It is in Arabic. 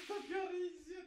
التكاريزية